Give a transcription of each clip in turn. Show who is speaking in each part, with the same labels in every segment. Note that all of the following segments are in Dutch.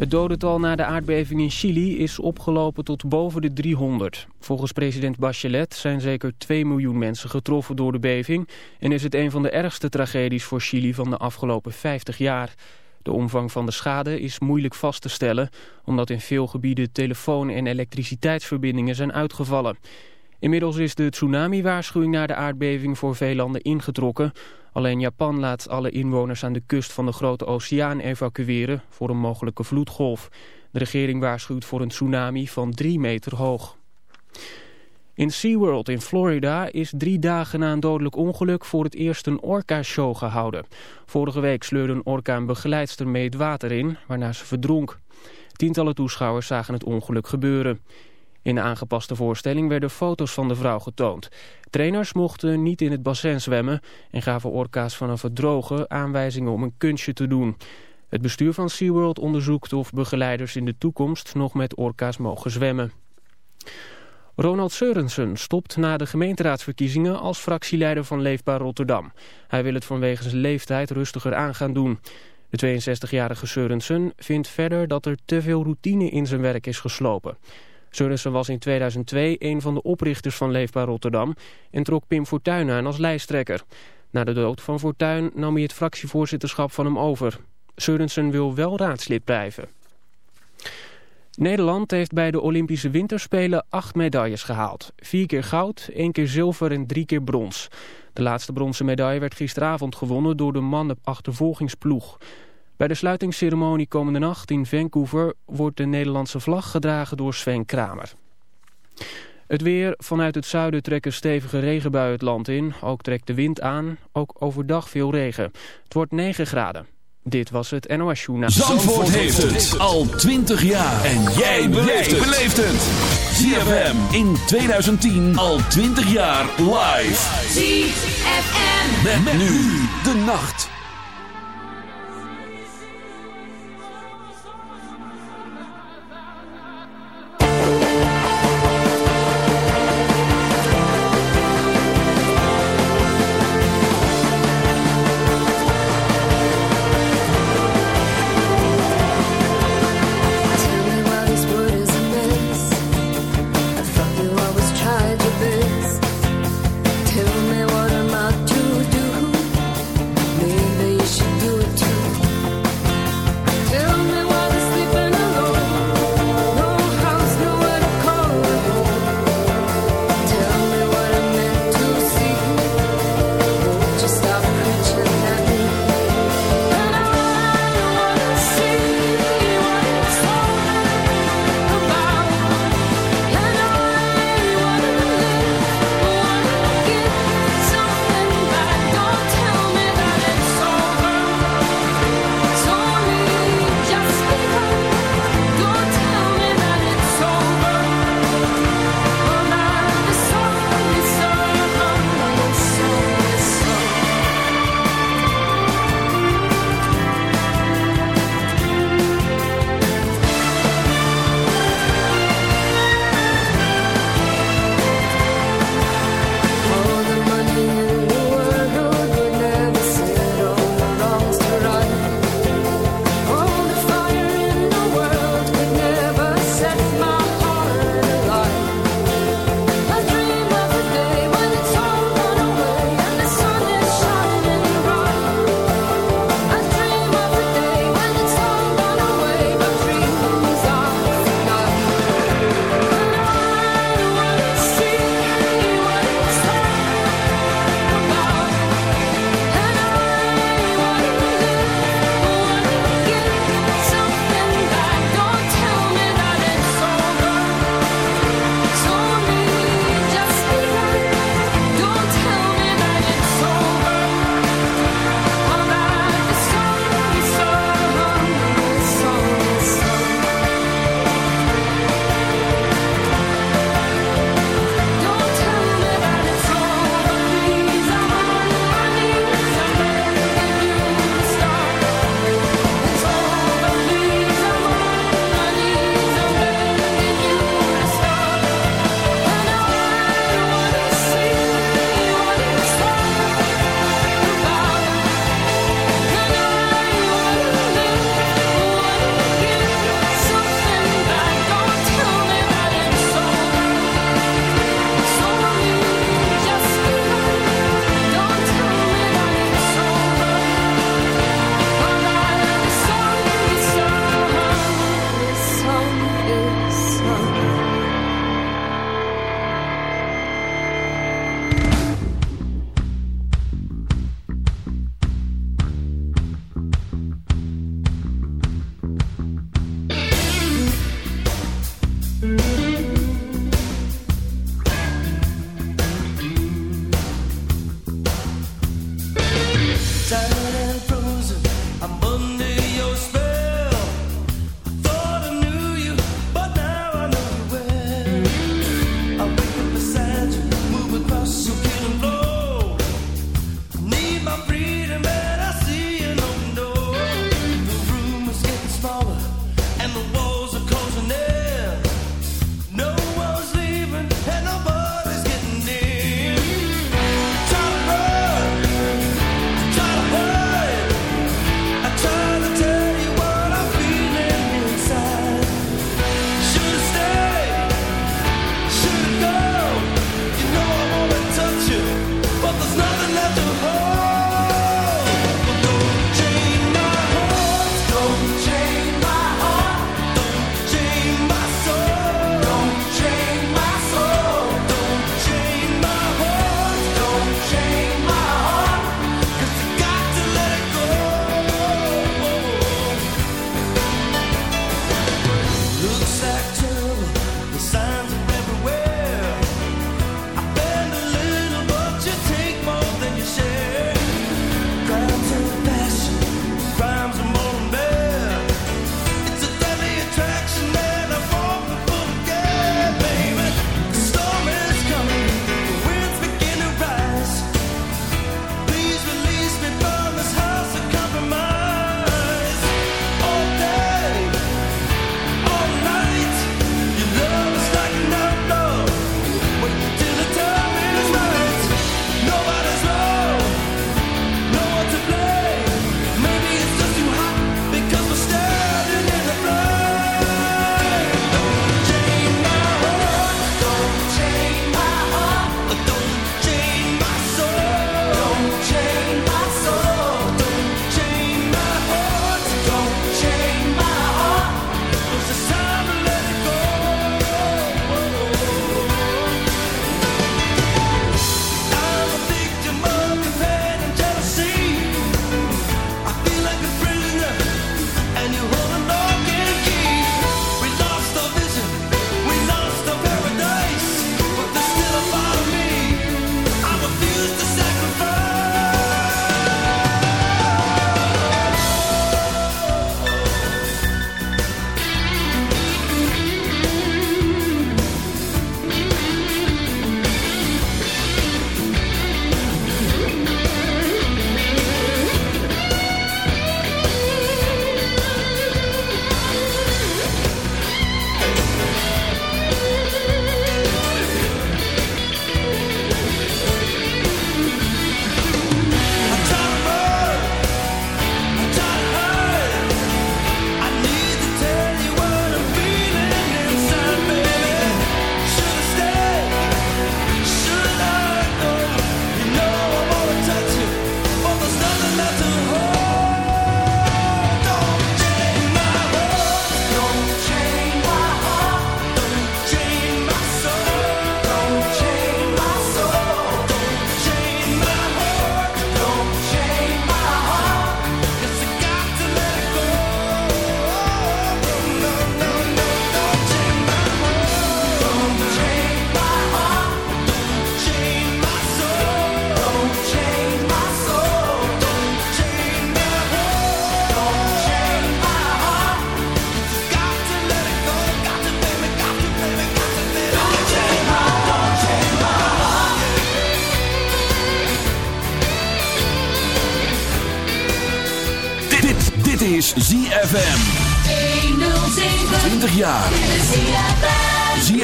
Speaker 1: Het dodental na de aardbeving in Chili is opgelopen tot boven de 300. Volgens president Bachelet zijn zeker 2 miljoen mensen getroffen door de beving... en is het een van de ergste tragedies voor Chili van de afgelopen 50 jaar. De omvang van de schade is moeilijk vast te stellen... omdat in veel gebieden telefoon- en elektriciteitsverbindingen zijn uitgevallen... Inmiddels is de tsunami-waarschuwing na de aardbeving voor veel landen ingetrokken. Alleen Japan laat alle inwoners aan de kust van de Grote Oceaan evacueren voor een mogelijke vloedgolf. De regering waarschuwt voor een tsunami van drie meter hoog. In SeaWorld in Florida is drie dagen na een dodelijk ongeluk voor het eerst een orka-show gehouden. Vorige week sleurde een orka een begeleidster mee het water in, waarna ze verdronk. Tientallen toeschouwers zagen het ongeluk gebeuren. In de aangepaste voorstelling werden foto's van de vrouw getoond. Trainers mochten niet in het bassin zwemmen en gaven orka's vanaf het droge aanwijzingen om een kunstje te doen. Het bestuur van SeaWorld onderzoekt of begeleiders in de toekomst nog met orka's mogen zwemmen. Ronald Seurensen stopt na de gemeenteraadsverkiezingen als fractieleider van Leefbaar Rotterdam. Hij wil het vanwege zijn leeftijd rustiger aan gaan doen. De 62-jarige Seurensen vindt verder dat er te veel routine in zijn werk is geslopen. Seurensen was in 2002 een van de oprichters van Leefbaar Rotterdam en trok Pim Fortuyn aan als lijsttrekker. Na de dood van Fortuyn nam hij het fractievoorzitterschap van hem over. Seurensen wil wel raadslid blijven. Nederland heeft bij de Olympische Winterspelen acht medailles gehaald. Vier keer goud, één keer zilver en drie keer brons. De laatste bronzen medaille werd gisteravond gewonnen door de mannenachtervolgingsploeg. Bij de sluitingsceremonie komende nacht in Vancouver wordt de Nederlandse vlag gedragen door Sven Kramer. Het weer. Vanuit het zuiden trekken stevige regenbuien het land in. Ook trekt de wind aan. Ook overdag veel regen. Het wordt 9 graden. Dit was het NOS Journaal.
Speaker 2: Zandvoort heeft het al 20 jaar. En jij beleeft het. ZFM in 2010 al 20 jaar live.
Speaker 3: ZFM.
Speaker 2: Met, nu de nacht.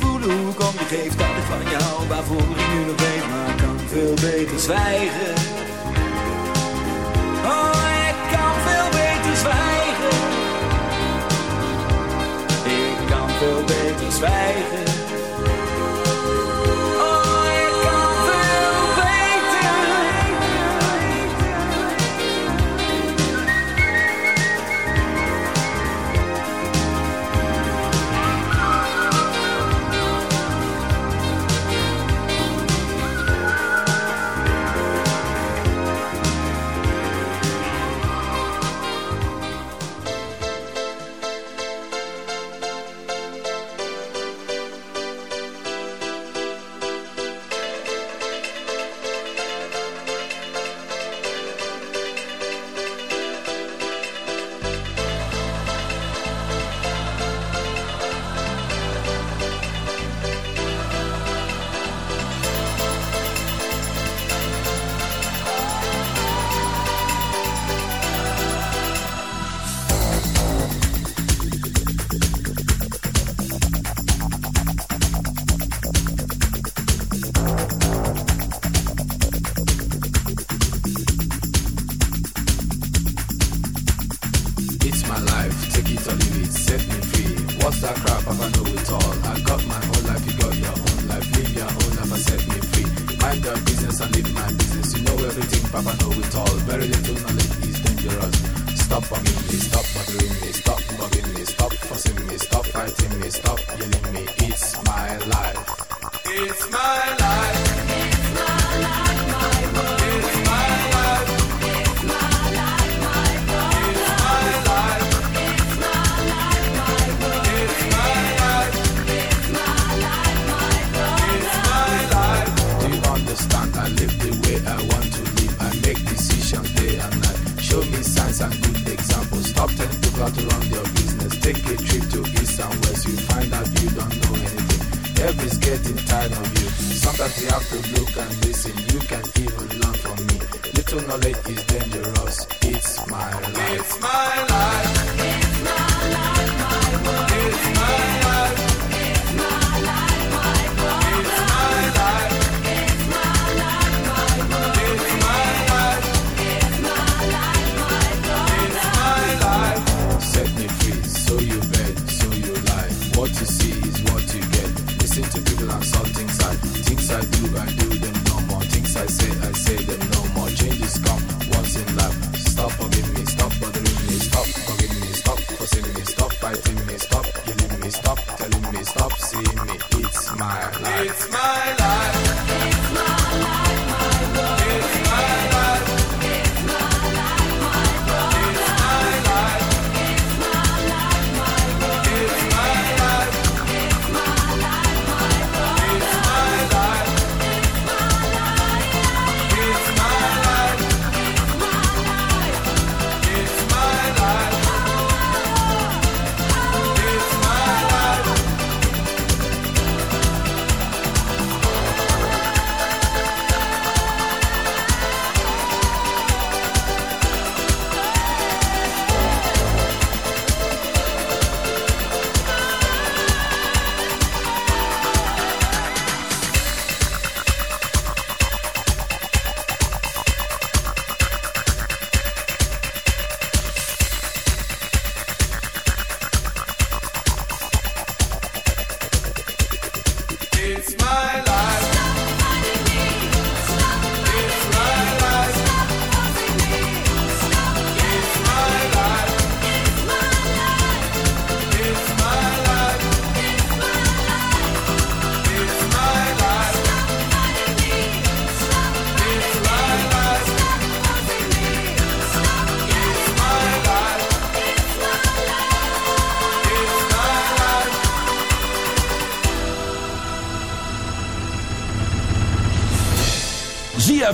Speaker 4: voelen hoe ik om je geef, dat ik van je hou, waarvoor ik nu nog weet, maar kan veel beter zwijgen. Oh, ik kan veel beter zwijgen. Ik kan veel beter zwijgen.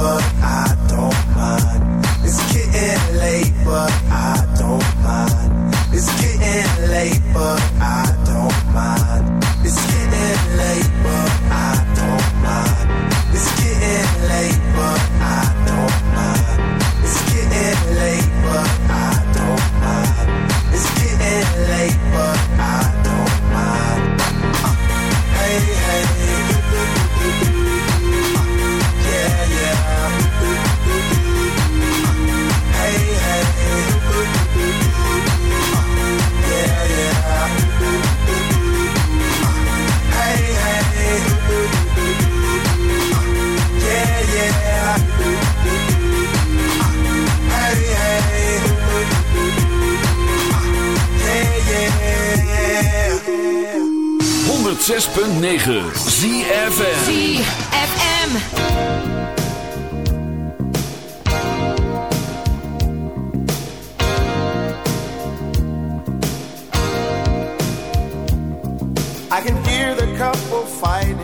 Speaker 5: But